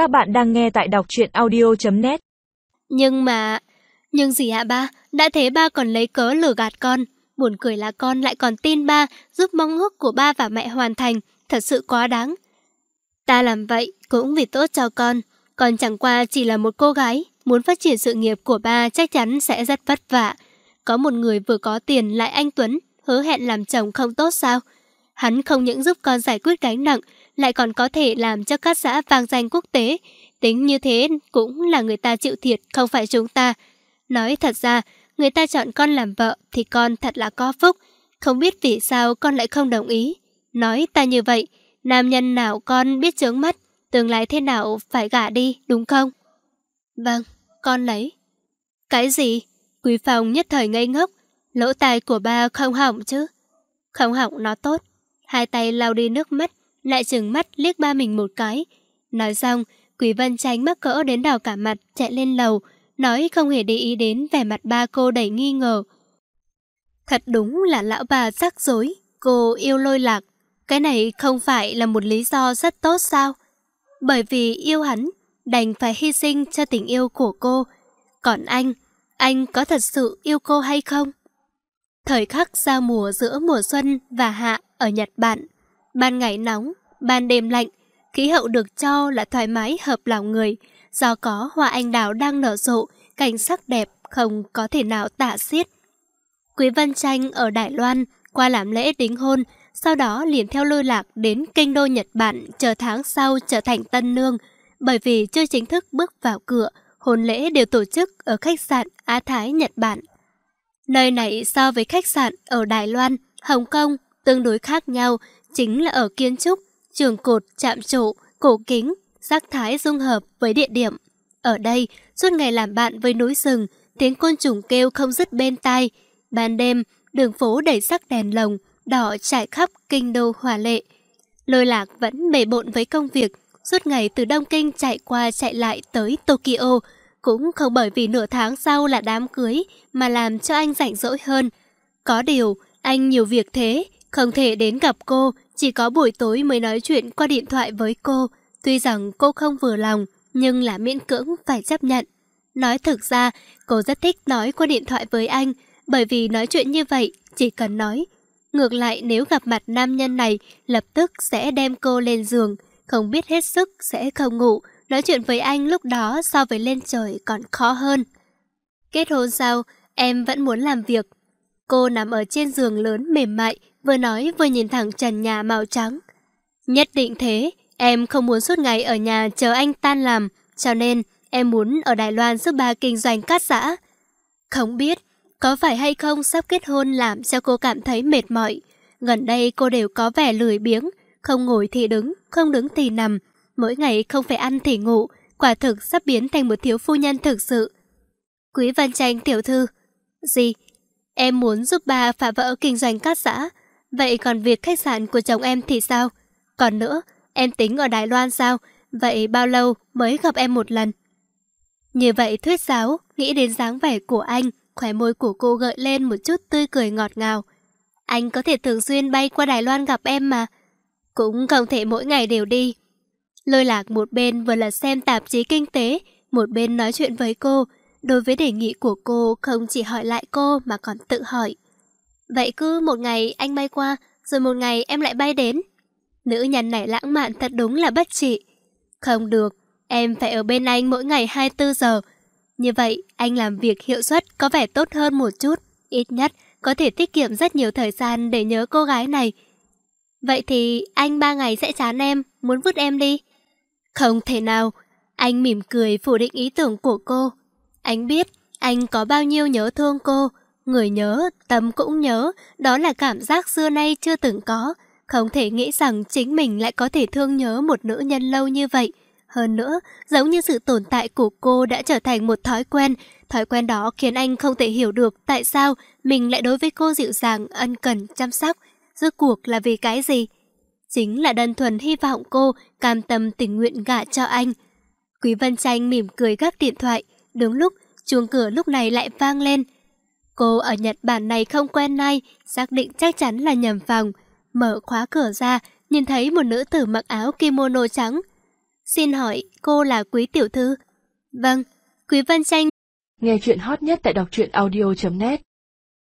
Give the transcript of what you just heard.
Các bạn đang nghe tại đọc truyện audio.net Nhưng mà... Nhưng gì hả ba? Đã thế ba còn lấy cớ lừa gạt con. Buồn cười là con lại còn tin ba giúp mong ước của ba và mẹ hoàn thành. Thật sự quá đáng. Ta làm vậy cũng vì tốt cho con. Con chẳng qua chỉ là một cô gái. Muốn phát triển sự nghiệp của ba chắc chắn sẽ rất vất vả. Có một người vừa có tiền lại anh Tuấn, hứa hẹn làm chồng không tốt sao? Hắn không những giúp con giải quyết gánh nặng, lại còn có thể làm cho các xã vang danh quốc tế. Tính như thế cũng là người ta chịu thiệt, không phải chúng ta. Nói thật ra, người ta chọn con làm vợ thì con thật là có phúc. Không biết vì sao con lại không đồng ý. Nói ta như vậy, nam nhân nào con biết chướng mắt, tương lai thế nào phải gả đi, đúng không? Vâng, con lấy. Cái gì? Quý phòng nhất thời ngây ngốc, lỗ tai của ba không hỏng chứ. Không hỏng nó tốt. Hai tay lau đi nước mắt, lại trừng mắt liếc ba mình một cái. Nói xong, Quý Vân Tránh mắc cỡ đến đỏ cả mặt, chạy lên lầu, nói không hề để ý đến vẻ mặt ba cô đầy nghi ngờ. Thật đúng là lão bà rắc rối, cô yêu lôi lạc. Cái này không phải là một lý do rất tốt sao? Bởi vì yêu hắn, đành phải hy sinh cho tình yêu của cô. Còn anh, anh có thật sự yêu cô hay không? Thời khắc giao mùa giữa mùa xuân và hạ ở Nhật Bản. Ban ngày nóng, ban đêm lạnh, khí hậu được cho là thoải mái hợp lòng người. Do có hoa anh đào đang nở rộ, cảnh sắc đẹp không có thể nào tả xiết. Quý Văn Tranh ở Đài Loan qua làm lễ đính hôn, sau đó liền theo lôi lạc đến kinh đô Nhật Bản chờ tháng sau trở thành tân nương. Bởi vì chưa chính thức bước vào cửa, hôn lễ đều tổ chức ở khách sạn Á Thái Nhật Bản. Nơi này so với khách sạn ở Đài Loan, Hồng Kông tương đối khác nhau chính là ở kiến trúc, trường cột, chạm trụ, cổ kính, sắc thái dung hợp với địa điểm. Ở đây, suốt ngày làm bạn với núi rừng, tiếng côn trùng kêu không dứt bên tai. Ban đêm, đường phố đầy sắc đèn lồng, đỏ trải khắp kinh đô hòa lệ. Lôi lạc vẫn bề bộn với công việc, suốt ngày từ Đông Kinh chạy qua chạy lại tới Tokyo, cũng không bởi vì nửa tháng sau là đám cưới mà làm cho anh rảnh rỗi hơn. Có điều, anh nhiều việc thế, không thể đến gặp cô, chỉ có buổi tối mới nói chuyện qua điện thoại với cô. Tuy rằng cô không vừa lòng, nhưng là miễn cưỡng phải chấp nhận. Nói thực ra, cô rất thích nói qua điện thoại với anh, bởi vì nói chuyện như vậy, chỉ cần nói. Ngược lại nếu gặp mặt nam nhân này, lập tức sẽ đem cô lên giường, không biết hết sức sẽ không ngủ, nói chuyện với anh lúc đó so với lên trời còn khó hơn. Kết hôn sau, em vẫn muốn làm việc. Cô nằm ở trên giường lớn mềm mại, vừa nói vừa nhìn thẳng trần nhà màu trắng. Nhất định thế, em không muốn suốt ngày ở nhà chờ anh tan làm, cho nên em muốn ở Đài Loan giúp bà kinh doanh cát giã. Không biết, có phải hay không sắp kết hôn làm cho cô cảm thấy mệt mỏi. Gần đây cô đều có vẻ lười biếng, không ngồi thì đứng, không đứng thì nằm. Mỗi ngày không phải ăn thì ngủ, quả thực sắp biến thành một thiếu phu nhân thực sự. Quý Văn Tranh tiểu thư. Gì? Em muốn giúp bà phá vỡ kinh doanh cát giã. Vậy còn việc khách sạn của chồng em thì sao? Còn nữa, em tính ở Đài Loan sao? Vậy bao lâu mới gặp em một lần? Như vậy thuyết giáo, nghĩ đến dáng vẻ của anh, khóe môi của cô gợi lên một chút tươi cười ngọt ngào. Anh có thể thường xuyên bay qua Đài Loan gặp em mà. Cũng không thể mỗi ngày đều đi. Lôi lạc một bên vừa là xem tạp chí kinh tế, một bên nói chuyện với cô. Đối với đề nghị của cô không chỉ hỏi lại cô mà còn tự hỏi. Vậy cứ một ngày anh bay qua, rồi một ngày em lại bay đến. Nữ nhân này lãng mạn thật đúng là bất trị. Không được, em phải ở bên anh mỗi ngày 24 giờ. Như vậy, anh làm việc hiệu suất có vẻ tốt hơn một chút. Ít nhất, có thể tiết kiệm rất nhiều thời gian để nhớ cô gái này. Vậy thì anh ba ngày sẽ chán em, muốn vứt em đi. Không thể nào. Anh mỉm cười phủ định ý tưởng của cô. Anh biết anh có bao nhiêu nhớ thương cô. Người nhớ, tâm cũng nhớ. Đó là cảm giác xưa nay chưa từng có. Không thể nghĩ rằng chính mình lại có thể thương nhớ một nữ nhân lâu như vậy. Hơn nữa, giống như sự tồn tại của cô đã trở thành một thói quen. Thói quen đó khiến anh không thể hiểu được tại sao mình lại đối với cô dịu dàng, ân cần, chăm sóc. Rốt cuộc là vì cái gì? Chính là đơn thuần hy vọng cô cam tâm tình nguyện gả cho anh. Quý Vân Tranh mỉm cười gác điện thoại. Đúng lúc, chuông cửa lúc này lại vang lên. Cô ở Nhật Bản này không quen nay, xác định chắc chắn là nhầm phòng. Mở khóa cửa ra, nhìn thấy một nữ tử mặc áo kimono trắng. Xin hỏi, cô là Quý Tiểu Thư? Vâng, Quý văn Tranh. Nghe chuyện hot nhất tại đọc truyện audio.net